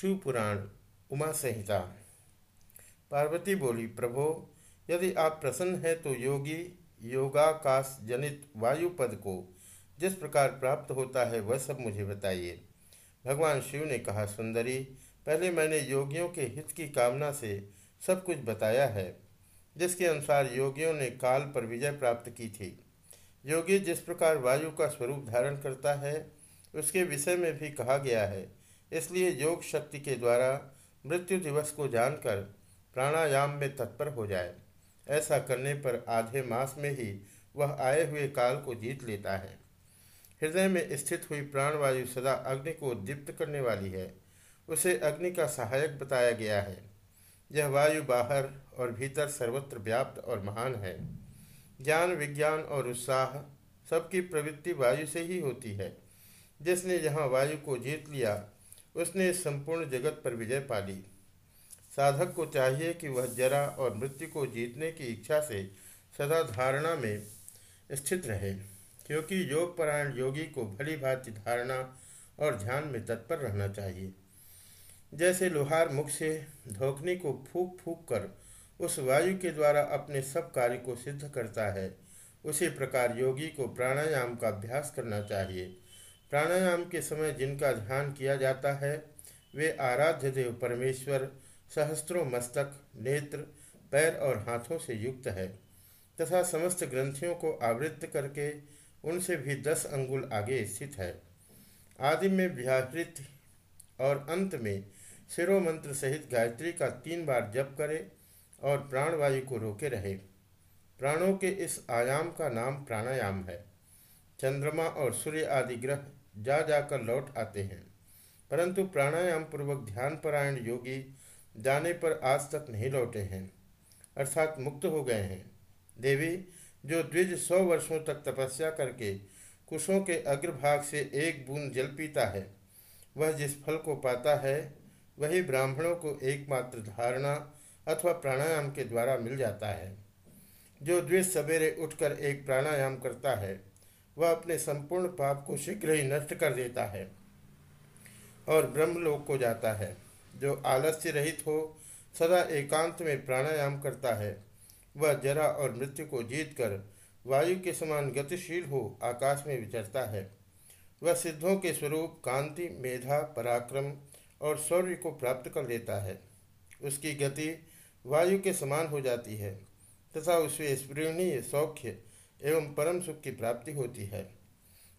शिवपुराण उमा संहिता। पार्वती बोली, प्रभो, यदि आप प्रसन्न हैं तो योगी, योगाकाश जनित वायु पद को जिस प्रकार प्राप्त होता है वह सब मुझे बताइए। भगवान शिव ने कहा, सुंदरी, पहले मैंने योगियों के हित की कामना से सब कुछ बताया है, जिसके अनुसार योगियों ने काल पर विजय प्राप्त की थी। योगी जिस प्रकार वायु का स्वरूप धारण करता है, उसके विषय में भी कहा गया है इसलिए योग शक्ति के द्वारा मृत्यु दिवस को जानकर प्राणायाम में तत्पर हो जाए। ऐसा करने पर आधे मास में ही वह आए हुए काल को जीत लेता है। हृदय में स्थित हुई प्राणवायु सदा अग्नि को दीप्त करने वाली है। उसे अग्नि का सहायक बताया गया है। यह वायु बाहर और भीतर सर्वत्र व्याप्त और महान है। ज्ञान, विज्ञान और उत्साह सबकी प्रवृत्ति वायु से ही होती है। जिसने यहाँ वायु को जीत लिया उसने संपूर्ण जगत पर विजय पा ली। साधक को चाहिए कि वह जरा और मृत्यु को जीतने की इच्छा से सदा धारणा में स्थित रहे, क्योंकि योग परायण योगी को भली भांति धारणा और ध्यान में तत्पर रहना चाहिए। जैसे लोहार मुख से धोखनी को फूक फूक कर उस वायु के द्वारा अपने सब कार्य को सिद्ध करता है, उसी प्रकार योगी को प्राणायाम का अभ्यास करना चाहिए। प्राणायाम के समय जिनका ध्यान किया जाता है, वे आराध्य देव परमेश्वर, सहस्त्रों मस्तक, नेत्र, पैर और हाथों से युक्त है, तथा समस्त ग्रंथियों को आवृत्त करके उनसे भी दस अंगुल आगे स्थित है। आदि में व्याहृत और अंत में सिरो मंत्र सहित गायत्री का तीन बार जप करे और प्राणवायु को रोके रहे। प्राणों के इस आयाम का नाम प्राणायाम है। चंद्रमा और सूर्य आदि ग्रह जा जाकर लौट आते हैं। परंतु प्राणायाम पूर्वक ध्यान परायण योगी जाने पर आज तक नहीं लौटे हैं, अर्थात मुक्त हो गए हैं। देवी, जो द्विज सौ वर्षों तक तपस्या करके कुशों के अग्रभाग से एक बूंद जल पीता है, वह जिस फल को पाता है, वही ब्राह्मणों को एकमात्र धारणा अथवा प्राणायाम के द्वारा मिल जाता है। जो द्विज सवेरे उठकर एक प्राणायाम करता है वह अपने संपूर्ण पाप को शीघ्र ही नष्ट कर देता है और ब्रह्मलोक को जाता है, जो आलस्य रहित हो, सदा एकांत में प्राणायाम करता है। वह जरा और मृत्यु को जीत कर वायु के समान गतिशील हो, आकाश में विचरता है। वह सिद्धों के स्वरूप कांति, मेधा, पराक्रम और शौर्य को प्राप्त कर लेता है। उसकी गति वायु के समान हो जाती है, तथा उसमें स्पृहणीय सौख्य एवं परम सुख की प्राप्ति होती है।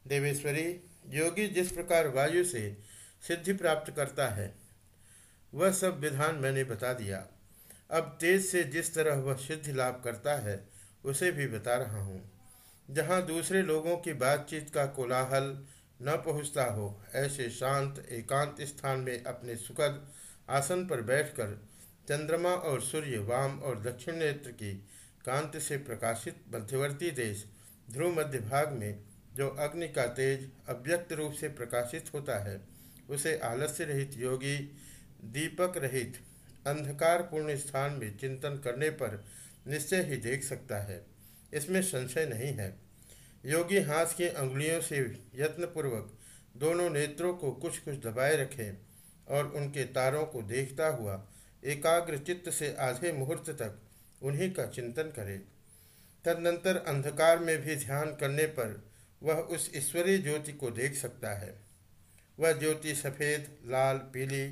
देवेश्वरी, योगी जिस प्रकार वायु से सिद्धि प्राप्त करता है, वह सब विधान मैंने बता दिया। अब तेज से जिस तरह वह सिद्धि लाभ करता है, उसे भी बता रहा हूँ। जहाँ दूसरे लोगों की बातचीत का कोलाहल न पहुँचता हो, ऐसे शांत, एकांत स्थान में अपने सुखद आसन पर बैठकर चंद्रमा और सूर्य, वाम और दक्षिण नेत्र की कांत से प्रकाशित मध्यवर्ती देश ध्रुव मध्य भाग में, जो अग्नि का तेज, अव्यक्त रूप से प्रकाशित होता है, उसे आलस्य रहित योगी, दीपक रहित अंधकार पूर्ण स्थान में चिंतन करने पर निश्चय ही देख सकता है। इसमें संशय नहीं है। योगी हाथ की अंगुलियों से यत्नपूर्वक दोनों नेत्रों को कुछ कुछ दबाए रखें और उनके तारों को देखता हुआ एकाग्र चित्त से आधे मुहूर्त तक उन्हीं का चिंतन करे। तदनंतर अंधकार में भी ध्यान करने पर वह उस ईश्वरीय ज्योति को देख सकता है। वह ज्योति सफ़ेद, लाल, पीली,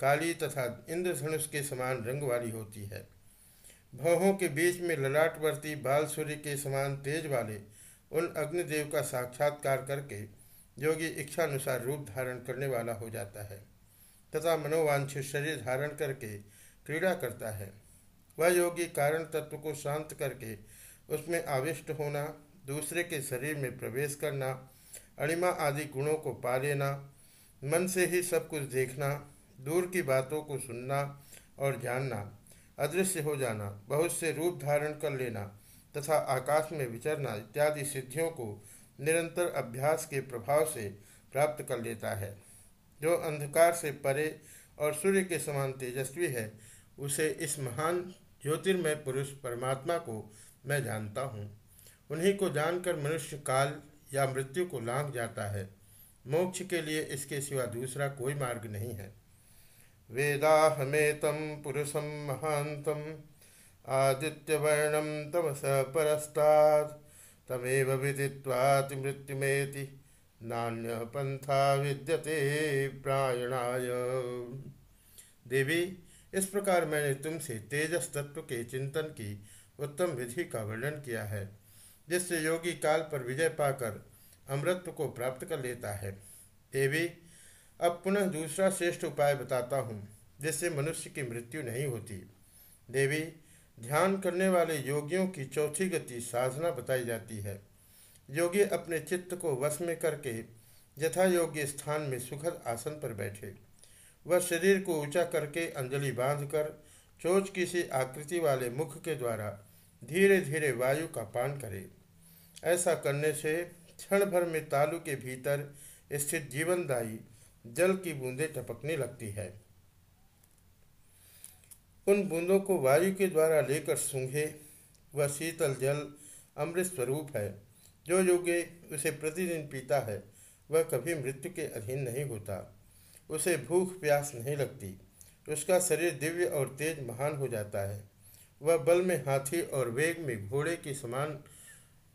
काली तथा इंद्रधनुष के समान रंग वाली होती है। भवों के बीच में ललाटवर्ती बाल सूर्य के समान तेज वाले उन अग्निदेव का साक्षात्कार करके योगी इच्छानुसार रूप धारण करने वाला हो जाता है तथा मनोवांछित शरीर धारण करके क्रीड़ा करता है। वह योगी कारण तत्व को शांत करके उसमें आविष्ट होना, दूसरे के शरीर में प्रवेश करना, अणिमा आदि गुणों को पा लेना, मन से ही सब कुछ देखना, दूर की बातों को सुनना और जानना, अदृश्य हो जाना, बहुत से रूप धारण कर लेना तथा आकाश में विचरना इत्यादि सिद्धियों को निरंतर अभ्यास के प्रभाव से प्राप्त कर लेता है। जो अंधकार से परे और सूर्य के समान तेजस्वी है उसे इस महान ज्योतिर्मय पुरुष परमात्मा को मैं जानता हूँ। उन्हीं को जानकर मनुष्य काल या मृत्यु को लांघ जाता है। मोक्ष के लिए इसके सिवा दूसरा कोई मार्ग नहीं है। वेदाहमेतं पुरुषं महान्तम् आदित्यवर्णं तमस परस्तात् तमेव विदिवाति मृत्युमेति नान्य पंथा विद्यते प्रायणाय। देवी इस प्रकार मैंने तुमसे तेजस तत्व के चिंतन की उत्तम विधि का वर्णन किया है, जिससे योगी काल पर विजय पाकर अमृत को प्राप्त कर लेता है। देवी, अब पुनः दूसरा श्रेष्ठ उपाय बताता हूँ, जिससे मनुष्य की मृत्यु नहीं होती। देवी, ध्यान करने वाले योगियों की चौथी गति साधना बताई जाती है। योगी अपने चित्त को वश में करके यथा योग्य स्थान में सुखद आसन पर बैठे। वह शरीर को ऊँचा करके अंजलि बांधकर चोच किसी आकृति वाले मुख के द्वारा धीरे धीरे वायु का पान करे। ऐसा करने से क्षण भर में तालु के भीतर स्थित जीवनदायी जल की बूंदें टपकने लगती है। उन बूंदों को वायु के द्वारा लेकर सूंघे वह शीतल जल अमृत स्वरूप है। जो योगी उसे प्रतिदिन पीता है, वह कभी मृत्यु के अधीन नहीं होता। उसे भूख प्यास नहीं लगती। उसका शरीर दिव्य और तेज महान हो जाता है। वह बल में हाथी और वेग में घोड़े की समान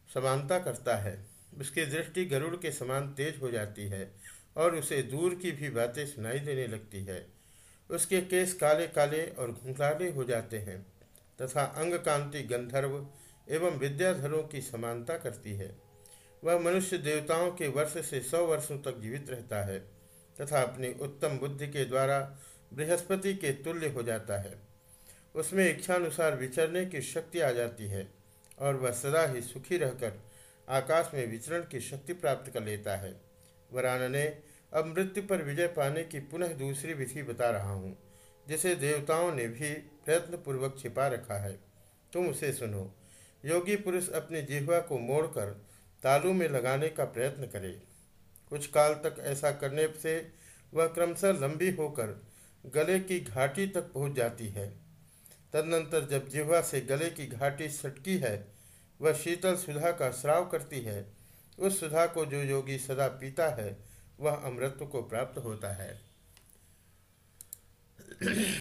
समानता करता है। उसकी दृष्टि गरुड़ के समान तेज हो जाती है और उसे दूर की भी बातें सुनाई देने लगती है। उसके केस काले काले और घुंघराले हो जाते हैं तथा अंग कांति गंधर्व एवं विद्याधरों की समानता करती है। वह मनुष्य देवताओं के वर्ष से सौ वर्षों तक जीवित रहता है। तथा अपनी उत्तम बुद्धि के द्वारा बृहस्पति के तुल्य हो जाता है। उसमें इच्छानुसार विचरने की शक्ति आ जाती है और वह सदा ही सुखी रहकर आकाश में विचरण की शक्ति प्राप्त कर लेता है। वरान ने अब मृत्यु पर विजय पाने की पुनः दूसरी विधि बता रहा हूँ, जिसे देवताओं ने भी प्रयत्नपूर्वक छिपा रखा है। तुम उसे सुनो। योगी पुरुष अपनी जिह्वा को मोड़कर तालू में लगाने का प्रयत्न करे। कुछ काल तक ऐसा करने से वह क्रमशः लंबी होकर गले की घाटी तक पहुँच जाती है। तदनंतर जब जिह्वा से गले की घाटी सटकी है, वह शीतल सुधा का श्राव करती है। उस सुधा को जो योगी सदा पीता है, वह अमृत को प्राप्त होता है।